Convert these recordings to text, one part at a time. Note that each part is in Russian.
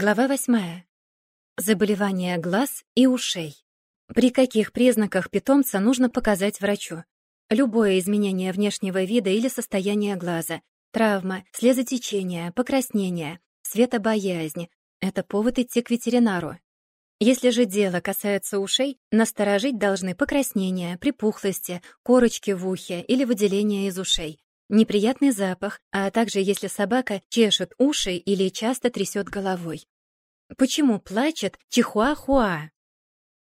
Глава восьмая. Заболевания глаз и ушей. При каких признаках питомца нужно показать врачу? Любое изменение внешнего вида или состояния глаза, травма, слезотечение, покраснение, светобоязнь — это повод идти к ветеринару. Если же дело касается ушей, насторожить должны покраснения, припухлости, корочки в ухе или выделения из ушей, неприятный запах, а также если собака чешет уши или часто трясет головой. Почему плачет чихуахуа?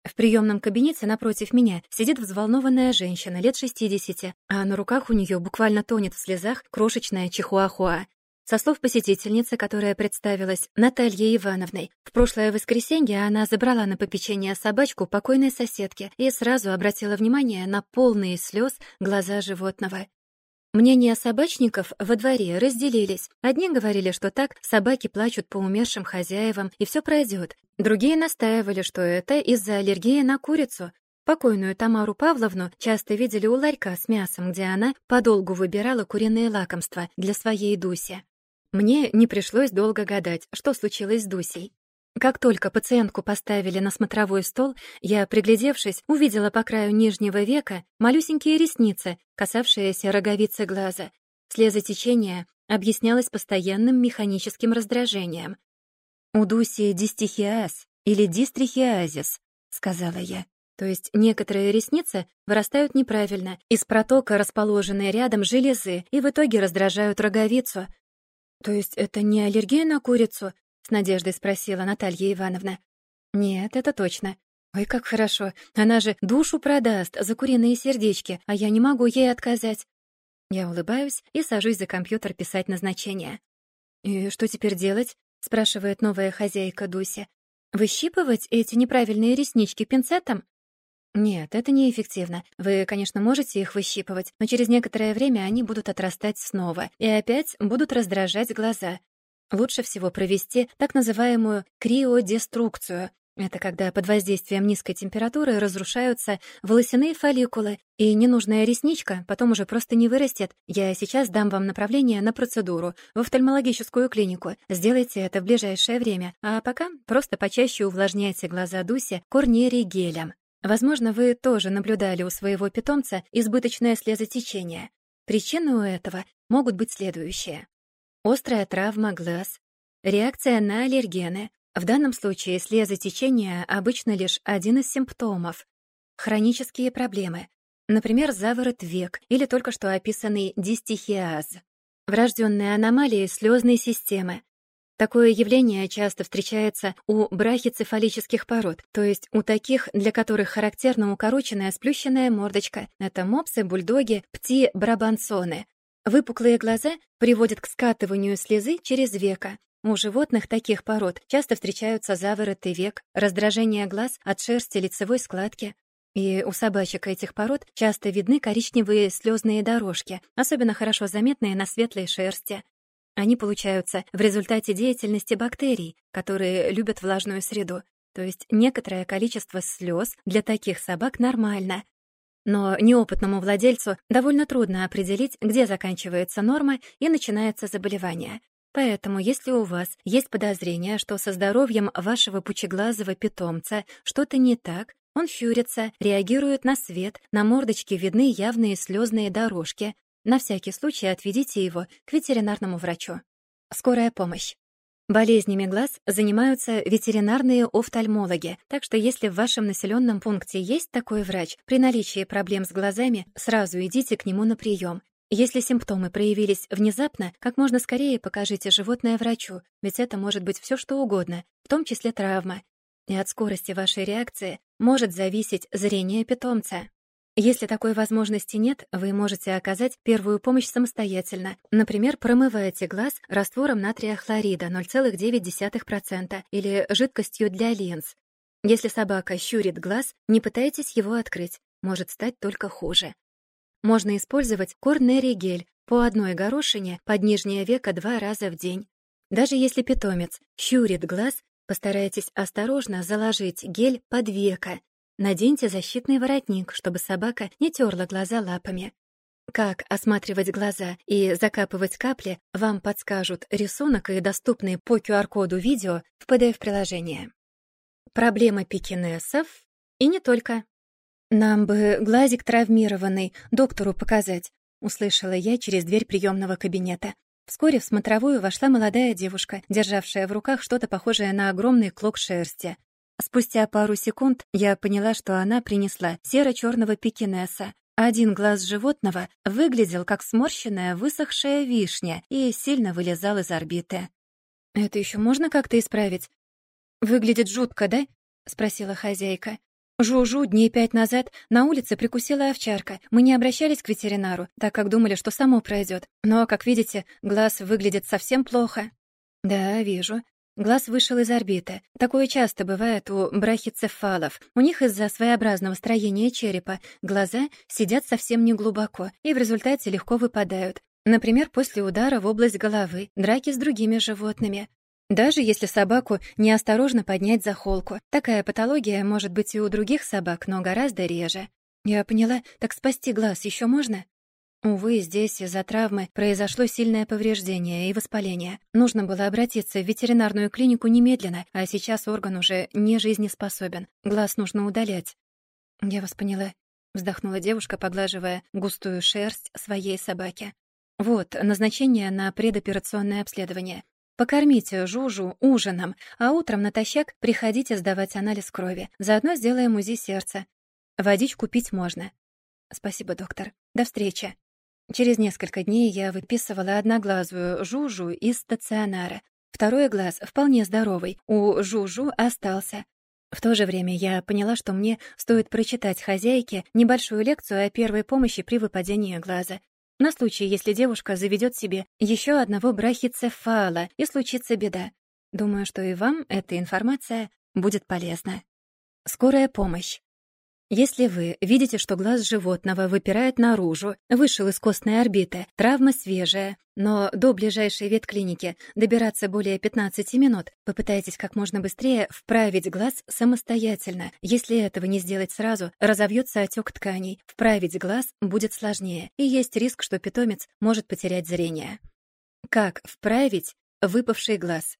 В приемном кабинете напротив меня сидит взволнованная женщина лет 60, а на руках у нее буквально тонет в слезах крошечная чихуахуа. Со слов посетительницы, которая представилась Натальей Ивановной, в прошлое воскресенье она забрала на попечение собачку покойной соседки и сразу обратила внимание на полные слез глаза животного. Мнения собачников во дворе разделились. Одни говорили, что так собаки плачут по умершим хозяевам, и все пройдет. Другие настаивали, что это из-за аллергии на курицу. Покойную Тамару Павловну часто видели у ларька с мясом, где она подолгу выбирала куриные лакомства для своей Дуси. Мне не пришлось долго гадать, что случилось с Дусей. Как только пациентку поставили на смотровой стол, я, приглядевшись, увидела по краю нижнего века малюсенькие ресницы, касавшиеся роговицы глаза. Слезотечение объяснялось постоянным механическим раздражением. «У Дуси дистихиаз или дистрихиазис», — сказала я. То есть некоторые ресницы вырастают неправильно, из протока расположенные рядом железы и в итоге раздражают роговицу. То есть это не аллергия на курицу, — с надеждой спросила Наталья Ивановна. «Нет, это точно. Ой, как хорошо. Она же душу продаст за куриные сердечки, а я не могу ей отказать». Я улыбаюсь и сажусь за компьютер писать назначение. «И что теперь делать?» — спрашивает новая хозяйка Дуся. «Выщипывать эти неправильные реснички пинцетом?» «Нет, это неэффективно. Вы, конечно, можете их выщипывать, но через некоторое время они будут отрастать снова и опять будут раздражать глаза. Лучше всего провести так называемую криодеструкцию. Это когда под воздействием низкой температуры разрушаются волосяные фолликулы, и ненужная ресничка потом уже просто не вырастет. Я сейчас дам вам направление на процедуру в офтальмологическую клинику. Сделайте это в ближайшее время, а пока просто почаще увлажняйте глаза Дуси корнерий гелем. Возможно, вы тоже наблюдали у своего питомца избыточное слезотечение. Причины у этого могут быть следующие. Острая травма глаз, реакция на аллергены. В данном случае слезотечение обычно лишь один из симптомов. Хронические проблемы, например, заворот век или только что описанный дистихиаз. Врожденные аномалии слезной системы. Такое явление часто встречается у брахицефалических пород, то есть у таких, для которых характерна укороченная сплющенная мордочка. Это мопсы, бульдоги, пти-брабансоны. Выпуклые глаза приводят к скатыванию слезы через века. У животных таких пород часто встречаются завороты век, раздражение глаз от шерсти лицевой складки. И у собачек этих пород часто видны коричневые слезные дорожки, особенно хорошо заметные на светлой шерсти. Они получаются в результате деятельности бактерий, которые любят влажную среду. То есть некоторое количество слез для таких собак нормально, но неопытному владельцу довольно трудно определить, где заканчивается норма и начинается заболевание. Поэтому, если у вас есть подозрение, что со здоровьем вашего пучеглазого питомца что-то не так, он щурится, реагирует на свет, на мордочке видны явные слезные дорожки, на всякий случай отведите его к ветеринарному врачу. Скорая помощь. Болезнями глаз занимаются ветеринарные офтальмологи, так что если в вашем населенном пункте есть такой врач, при наличии проблем с глазами сразу идите к нему на прием. Если симптомы проявились внезапно, как можно скорее покажите животное врачу, ведь это может быть все что угодно, в том числе травма. И от скорости вашей реакции может зависеть зрение питомца. Если такой возможности нет, вы можете оказать первую помощь самостоятельно. Например, промываете глаз раствором натрия хлорида 0,9% или жидкостью для линз. Если собака щурит глаз, не пытайтесь его открыть, может стать только хуже. Можно использовать корнерий-гель по одной горошине под нижнее веко два раза в день. Даже если питомец щурит глаз, постарайтесь осторожно заложить гель под веко Наденьте защитный воротник, чтобы собака не терла глаза лапами. Как осматривать глаза и закапывать капли, вам подскажут рисунок и доступные по QR-коду видео в PDF-приложении. Проблема пекинесов и не только. «Нам бы глазик травмированный доктору показать», — услышала я через дверь приемного кабинета. Вскоре в смотровую вошла молодая девушка, державшая в руках что-то похожее на огромный клок шерсти. Спустя пару секунд я поняла, что она принесла серо-черного пекинеса. Один глаз животного выглядел как сморщенная высохшая вишня и сильно вылезал из орбиты. «Это еще можно как-то исправить?» «Выглядит жутко, да?» — спросила хозяйка. Жужу дней пять назад на улице прикусила овчарка. Мы не обращались к ветеринару, так как думали, что само пройдет. Но, как видите, глаз выглядит совсем плохо. Да, вижу. Глаз вышел из орбиты. Такое часто бывает у брахицефалов. У них из-за своеобразного строения черепа глаза сидят совсем не глубоко и в результате легко выпадают. Например, после удара в область головы, драки с другими животными. Даже если собаку неосторожно поднять за холку. Такая патология может быть и у других собак, но гораздо реже. Я поняла, так спасти глаз еще можно? Увы, здесь из-за травмы произошло сильное повреждение и воспаление. Нужно было обратиться в ветеринарную клинику немедленно, а сейчас орган уже не жизнеспособен. Глаз нужно удалять. Я вас поняла, вздохнула девушка, поглаживая густую шерсть своей собаки. Вот назначение на предоперационное обследование. Покормите Жужу ужином, а утром натощак приходите сдавать анализ крови. Заодно сделаем УЗИ сердца. Водичку пить можно. Спасибо, доктор. До встречи. Через несколько дней я выписывала одноглазую Жужу из стационара. Второй глаз вполне здоровый, у Жужу остался. В то же время я поняла, что мне стоит прочитать хозяйке небольшую лекцию о первой помощи при выпадении глаза. На случай, если девушка заведет себе еще одного брахицефала и случится беда. Думаю, что и вам эта информация будет полезна. Скорая помощь. Если вы видите, что глаз животного выпирает наружу, вышел из костной орбиты, травма свежая, но до ближайшей ветклиники добираться более 15 минут, попытайтесь как можно быстрее вправить глаз самостоятельно. Если этого не сделать сразу, разовьется отек тканей. Вправить глаз будет сложнее, и есть риск, что питомец может потерять зрение. Как вправить выпавший глаз?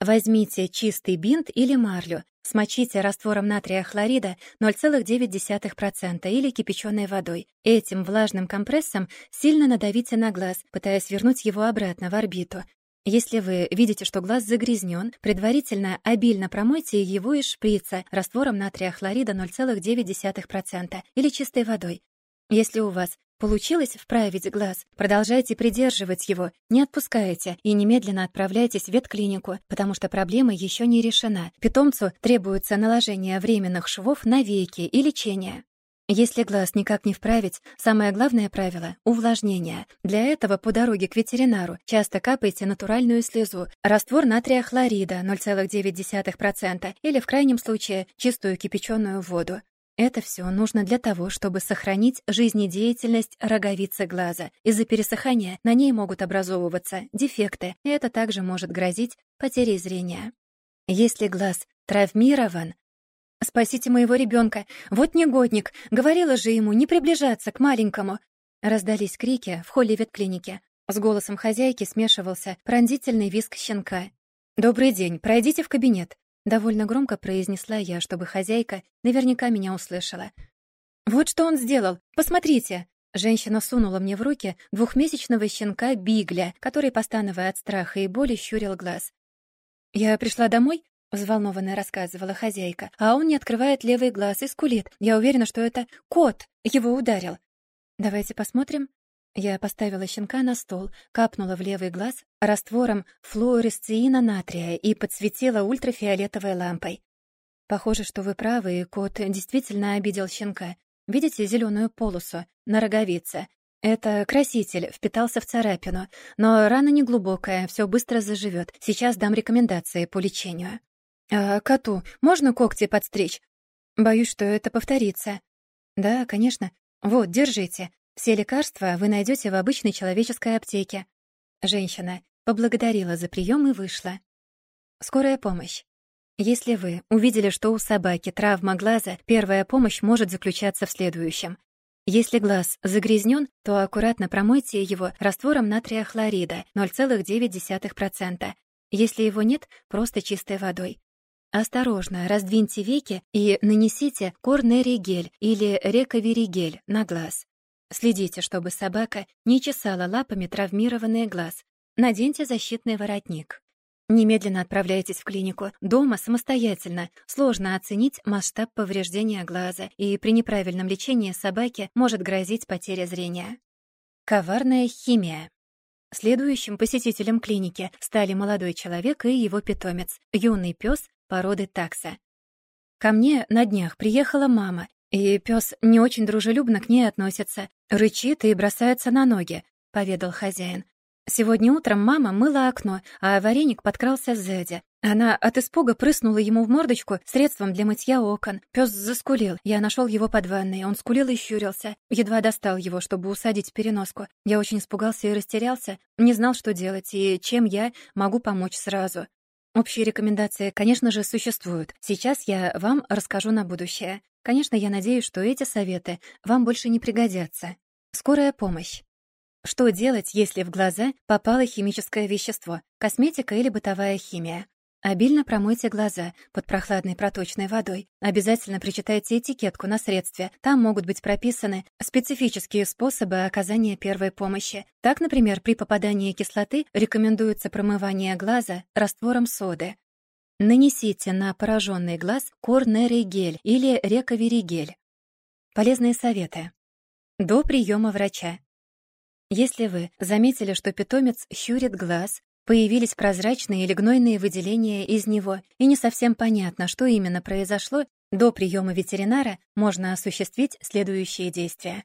Возьмите чистый бинт или марлю, смочите раствором натрия хлорида 0,9% или кипяченой водой. Этим влажным компрессом сильно надавите на глаз, пытаясь вернуть его обратно в орбиту. Если вы видите, что глаз загрязнен, предварительно обильно промойте его из шприца раствором натрия хлорида 0,9% или чистой водой. Если у вас Получилось вправить глаз? Продолжайте придерживать его, не отпускайте и немедленно отправляйтесь в ветклинику, потому что проблема еще не решена. Питомцу требуется наложение временных швов на веки и лечение. Если глаз никак не вправить, самое главное правило — увлажнение. Для этого по дороге к ветеринару часто капайте натуральную слезу, раствор натрия хлорида 0,9% или, в крайнем случае, чистую кипяченую воду. Это все нужно для того, чтобы сохранить жизнедеятельность роговицы глаза. Из-за пересыхания на ней могут образовываться дефекты, и это также может грозить потерей зрения. Если глаз травмирован, «Спасите моего ребенка! Вот негодник! Говорила же ему не приближаться к маленькому!» Раздались крики в холле ветклиники. С голосом хозяйки смешивался пронзительный визг щенка. «Добрый день, пройдите в кабинет. Довольно громко произнесла я, чтобы хозяйка наверняка меня услышала. «Вот что он сделал! Посмотрите!» Женщина сунула мне в руки двухмесячного щенка Бигля, который, постановая от страха и боли, щурил глаз. «Я пришла домой?» — взволнованно рассказывала хозяйка. «А он не открывает левый глаз и скулит. Я уверена, что это кот его ударил. Давайте посмотрим». Я поставила щенка на стол, капнула в левый глаз раствором флуоресциина натрия и подсветила ультрафиолетовой лампой. Похоже, что вы правы, и кот действительно обидел щенка. Видите зеленую полосу на роговице? Это краситель, впитался в царапину. Но рана неглубокая, все быстро заживет. Сейчас дам рекомендации по лечению. А коту можно когти подстричь? Боюсь, что это повторится. Да, конечно. Вот, держите. Все лекарства вы найдете в обычной человеческой аптеке. Женщина поблагодарила за прием и вышла. Скорая помощь. Если вы увидели, что у собаки травма глаза, первая помощь может заключаться в следующем. Если глаз загрязнен, то аккуратно промойте его раствором натрия хлорида 0,9%. Если его нет, просто чистой водой. Осторожно, раздвиньте веки и нанесите корнеригель или рековеригель на глаз. Следите, чтобы собака не чесала лапами травмированный глаз. Наденьте защитный воротник. Немедленно отправляйтесь в клинику. Дома самостоятельно. Сложно оценить масштаб повреждения глаза, и при неправильном лечении собаке может грозить потеря зрения. Коварная химия. Следующим посетителем клиники стали молодой человек и его питомец, юный пес породы такса. Ко мне на днях приехала мама, и пес не очень дружелюбно к ней относится, рычит и бросается на ноги, поведал хозяин. Сегодня утром мама мыла окно, а вареник подкрался сзади. Она от испуга прыснула ему в мордочку средством для мытья окон. Пес заскулил. Я нашел его под ванной. Он скулил и щурился. Едва достал его, чтобы усадить переноску. Я очень испугался и растерялся. Не знал, что делать и чем я могу помочь сразу. Общие рекомендации, конечно же, существуют. Сейчас я вам расскажу на будущее. Конечно, я надеюсь, что эти советы вам больше не пригодятся. Скорая помощь. Что делать, если в глаза попало химическое вещество, косметика или бытовая химия? Обильно промойте глаза под прохладной проточной водой. Обязательно прочитайте этикетку на средстве. Там могут быть прописаны специфические способы оказания первой помощи. Так, например, при попадании кислоты рекомендуется промывание глаза раствором соды. Нанесите на пораженный глаз корнеригель или рековеригель. Полезные советы. До приема врача. Если вы заметили, что питомец щурит глаз, появились прозрачные или гнойные выделения из него, и не совсем понятно, что именно произошло, до приема ветеринара можно осуществить следующие действия.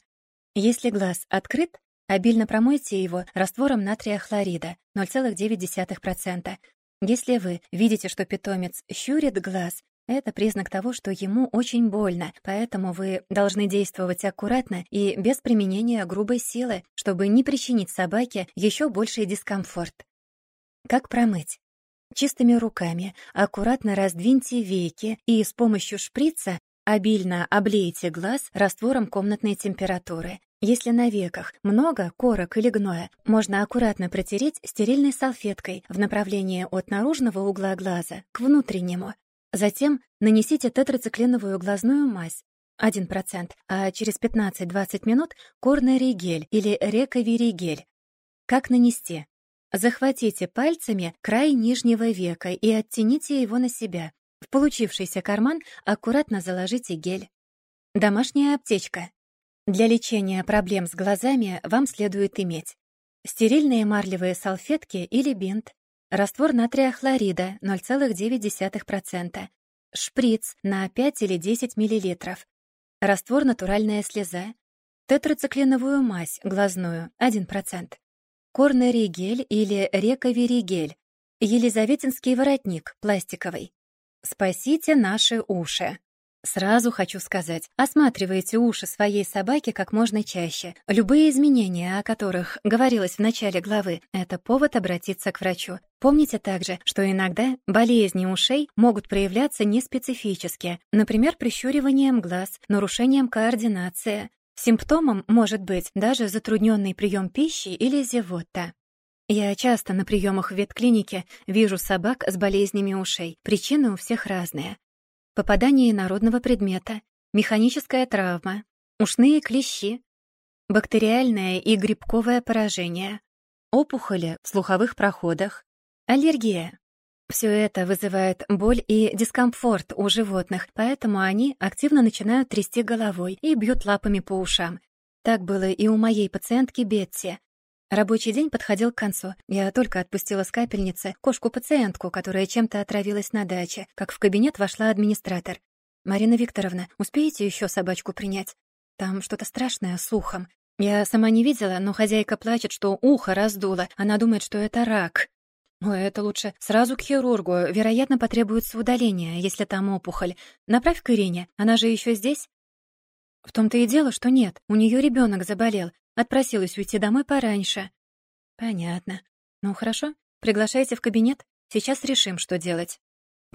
Если глаз открыт, обильно промойте его раствором натрия хлорида 0,9%. Если вы видите, что питомец щурит глаз, это признак того, что ему очень больно, поэтому вы должны действовать аккуратно и без применения грубой силы, чтобы не причинить собаке еще больший дискомфорт. Как промыть? Чистыми руками аккуратно раздвиньте веки и с помощью шприца обильно облейте глаз раствором комнатной температуры. Если на веках много корок или гноя, можно аккуратно протереть стерильной салфеткой в направлении от наружного угла глаза к внутреннему. Затем нанесите тетрацикленовую глазную мазь 1%, а через 15-20 минут корнеригель или рековиригель. Как нанести? Захватите пальцами край нижнего века и оттяните его на себя. В получившийся карман аккуратно заложите гель. Домашняя аптечка. Для лечения проблем с глазами вам следует иметь стерильные марлевые салфетки или бинт, Раствор натрия хлорида 0,9%. Шприц на 5 или 10 мл. Раствор натуральная слеза. Тетрациклиновую мазь глазную 1%. Корнеригель или рековеригель. Елизаветинский воротник пластиковый. Спасите наши уши. Сразу хочу сказать, осматривайте уши своей собаки как можно чаще. Любые изменения, о которых говорилось в начале главы, это повод обратиться к врачу. Помните также, что иногда болезни ушей могут проявляться неспецифически, например, прищуриванием глаз, нарушением координации. Симптомом может быть даже затрудненный прием пищи или зевота. Я часто на приемах в ветклинике вижу собак с болезнями ушей. Причины у всех разные попадание народного предмета, механическая травма, ушные клещи, бактериальное и грибковое поражение, опухоли в слуховых проходах, аллергия. Все это вызывает боль и дискомфорт у животных, поэтому они активно начинают трясти головой и бьют лапами по ушам. Так было и у моей пациентки Бетти. Рабочий день подходил к концу. Я только отпустила с капельницы кошку-пациентку, которая чем-то отравилась на даче, как в кабинет вошла администратор. «Марина Викторовна, успеете еще собачку принять? Там что-то страшное с ухом. Я сама не видела, но хозяйка плачет, что ухо раздуло. Она думает, что это рак. Ой, это лучше сразу к хирургу. Вероятно, потребуется удаление, если там опухоль. Направь к Ирине. Она же еще здесь?» В том-то и дело, что нет. У нее ребенок заболел. Отпросилась уйти домой пораньше. Понятно. Ну, хорошо. Приглашайте в кабинет. Сейчас решим, что делать.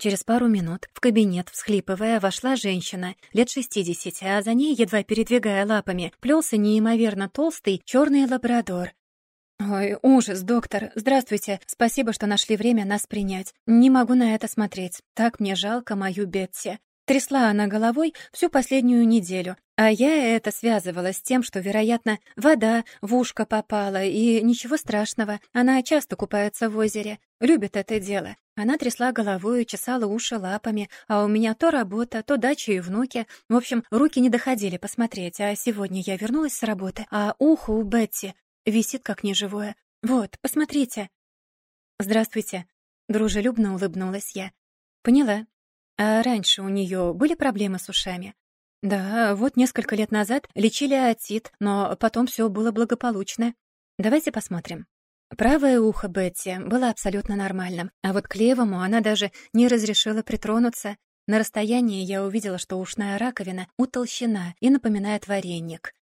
Через пару минут в кабинет, всхлипывая, вошла женщина лет шестидесяти, а за ней, едва передвигая лапами, плелся неимоверно толстый черный лабрадор. «Ой, ужас, доктор. Здравствуйте. Спасибо, что нашли время нас принять. Не могу на это смотреть. Так мне жалко мою Бетси. Трясла она головой всю последнюю неделю, а я это связывала с тем, что, вероятно, вода в ушко попала, и ничего страшного, она часто купается в озере, любит это дело. Она трясла головой чесала уши лапами, а у меня то работа, то дача и внуки. В общем, руки не доходили посмотреть, а сегодня я вернулась с работы, а ухо у Бетти висит как неживое. Вот, посмотрите. «Здравствуйте», — дружелюбно улыбнулась я. «Поняла. А раньше у нее были проблемы с ушами? Да, вот несколько лет назад лечили отит, но потом все было благополучно. Давайте посмотрим. Правое ухо Бетти было абсолютно нормальным, а вот к левому она даже не разрешила притронуться. На расстоянии я увидела, что ушная раковина утолщена и напоминает вареник.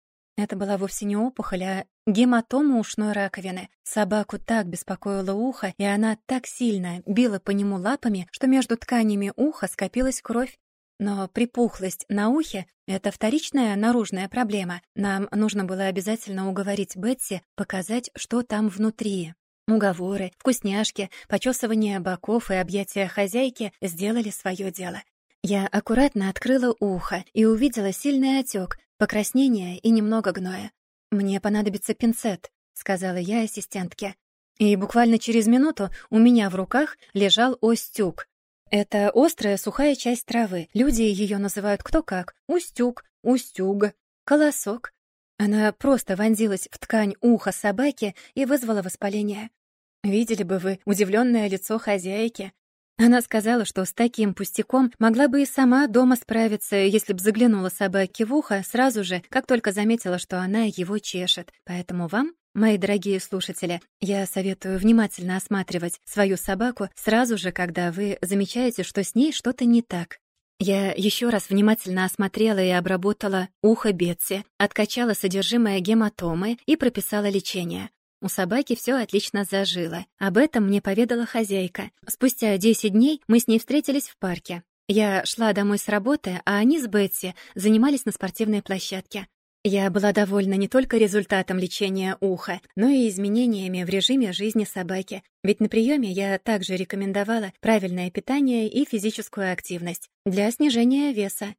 Это была вовсе не опухоль, а гематома ушной раковины. Собаку так беспокоило ухо, и она так сильно била по нему лапами, что между тканями уха скопилась кровь. Но припухлость на ухе — это вторичная наружная проблема. Нам нужно было обязательно уговорить Бетси показать, что там внутри. Уговоры, вкусняшки, почесывание боков и объятия хозяйки сделали свое дело. Я аккуратно открыла ухо и увидела сильный отек, покраснение и немного гноя. «Мне понадобится пинцет», — сказала я ассистентке. И буквально через минуту у меня в руках лежал остюк. Это острая сухая часть травы. Люди ее называют кто как. Устюг, устюга, колосок. Она просто вонзилась в ткань уха собаки и вызвала воспаление. Видели бы вы удивленное лицо хозяйки. Она сказала, что с таким пустяком могла бы и сама дома справиться, если б заглянула собаке в ухо сразу же, как только заметила, что она его чешет. Поэтому вам, мои дорогие слушатели, я советую внимательно осматривать свою собаку сразу же, когда вы замечаете, что с ней что-то не так. Я еще раз внимательно осмотрела и обработала ухо Бетси, откачала содержимое гематомы и прописала лечение. У собаки все отлично зажило. Об этом мне поведала хозяйка. Спустя 10 дней мы с ней встретились в парке. Я шла домой с работы, а они с Бетси занимались на спортивной площадке. Я была довольна не только результатом лечения уха, но и изменениями в режиме жизни собаки. Ведь на приеме я также рекомендовала правильное питание и физическую активность для снижения веса.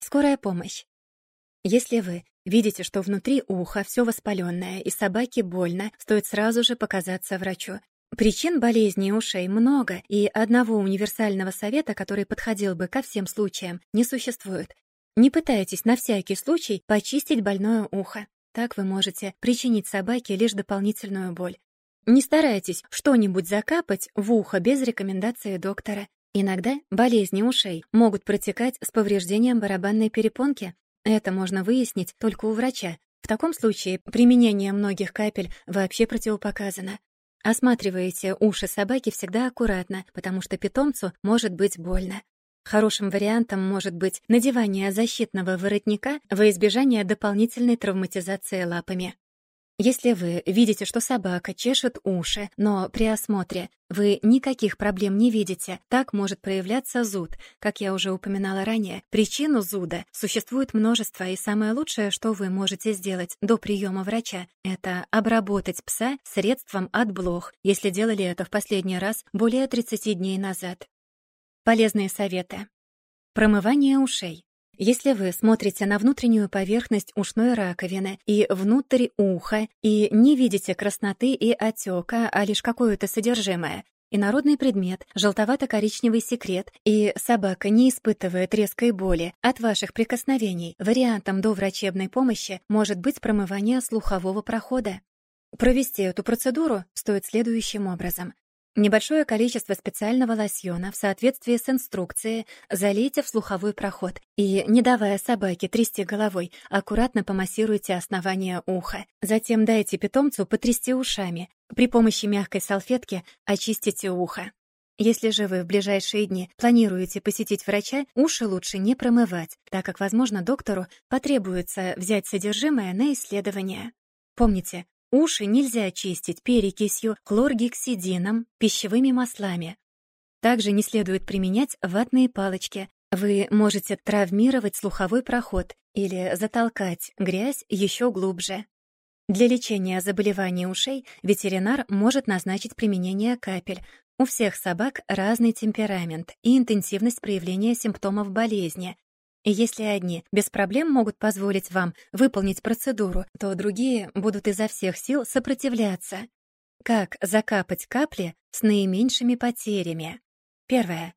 Скорая помощь. Если вы видите, что внутри уха все воспаленное и собаке больно, стоит сразу же показаться врачу. Причин болезни ушей много, и одного универсального совета, который подходил бы ко всем случаям, не существует. Не пытайтесь на всякий случай почистить больное ухо. Так вы можете причинить собаке лишь дополнительную боль. Не старайтесь что-нибудь закапать в ухо без рекомендации доктора. Иногда болезни ушей могут протекать с повреждением барабанной перепонки, это можно выяснить только у врача. В таком случае применение многих капель вообще противопоказано. Осматривайте уши собаки всегда аккуратно, потому что питомцу может быть больно. Хорошим вариантом может быть надевание защитного воротника во избежание дополнительной травматизации лапами. Если вы видите, что собака чешет уши, но при осмотре вы никаких проблем не видите, так может проявляться зуд. Как я уже упоминала ранее, причину зуда существует множество, и самое лучшее, что вы можете сделать до приема врача, это обработать пса средством от блох, если делали это в последний раз более 30 дней назад. Полезные советы. Промывание ушей. Если вы смотрите на внутреннюю поверхность ушной раковины и внутрь уха и не видите красноты и отека, а лишь какое-то содержимое, инородный предмет, желтовато-коричневый секрет, и собака не испытывает резкой боли от ваших прикосновений, вариантом до врачебной помощи может быть промывание слухового прохода. Провести эту процедуру стоит следующим образом. Небольшое количество специального лосьона в соответствии с инструкцией залейте в слуховой проход и, не давая собаке трясти головой, аккуратно помассируйте основание уха. Затем дайте питомцу потрясти ушами. При помощи мягкой салфетки очистите ухо. Если же вы в ближайшие дни планируете посетить врача, уши лучше не промывать, так как, возможно, доктору потребуется взять содержимое на исследование. Помните, Уши нельзя чистить перекисью, хлоргексидином, пищевыми маслами. Также не следует применять ватные палочки. Вы можете травмировать слуховой проход или затолкать грязь еще глубже. Для лечения заболеваний ушей ветеринар может назначить применение капель. У всех собак разный темперамент и интенсивность проявления симптомов болезни. И если одни без проблем могут позволить вам выполнить процедуру, то другие будут изо всех сил сопротивляться. Как закапать капли с наименьшими потерями? Первое.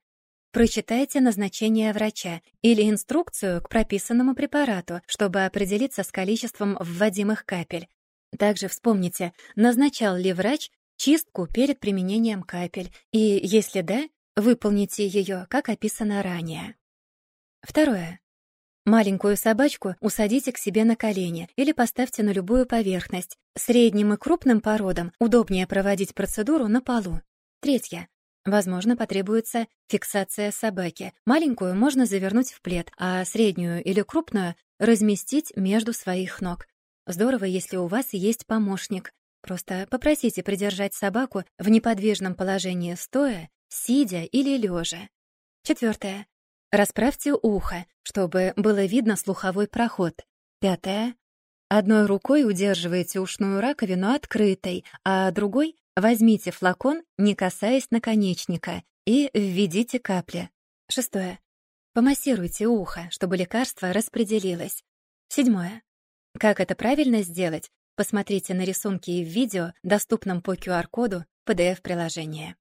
Прочитайте назначение врача или инструкцию к прописанному препарату, чтобы определиться с количеством вводимых капель. Также вспомните, назначал ли врач чистку перед применением капель, и, если да, выполните ее, как описано ранее. Второе. Маленькую собачку усадите к себе на колени или поставьте на любую поверхность. Средним и крупным породам удобнее проводить процедуру на полу. Третье. Возможно, потребуется фиксация собаки. Маленькую можно завернуть в плед, а среднюю или крупную разместить между своих ног. Здорово, если у вас есть помощник. Просто попросите придержать собаку в неподвижном положении стоя, сидя или лежа. Четвертое. Расправьте ухо, чтобы было видно слуховой проход. Пятое. Одной рукой удерживайте ушную раковину открытой, а другой Возьмите флакон, не касаясь наконечника, и введите капли. Шестое. Помассируйте ухо, чтобы лекарство распределилось. Седьмое. Как это правильно сделать? Посмотрите на рисунки и в видео, доступном по QR-коду PDF-приложения.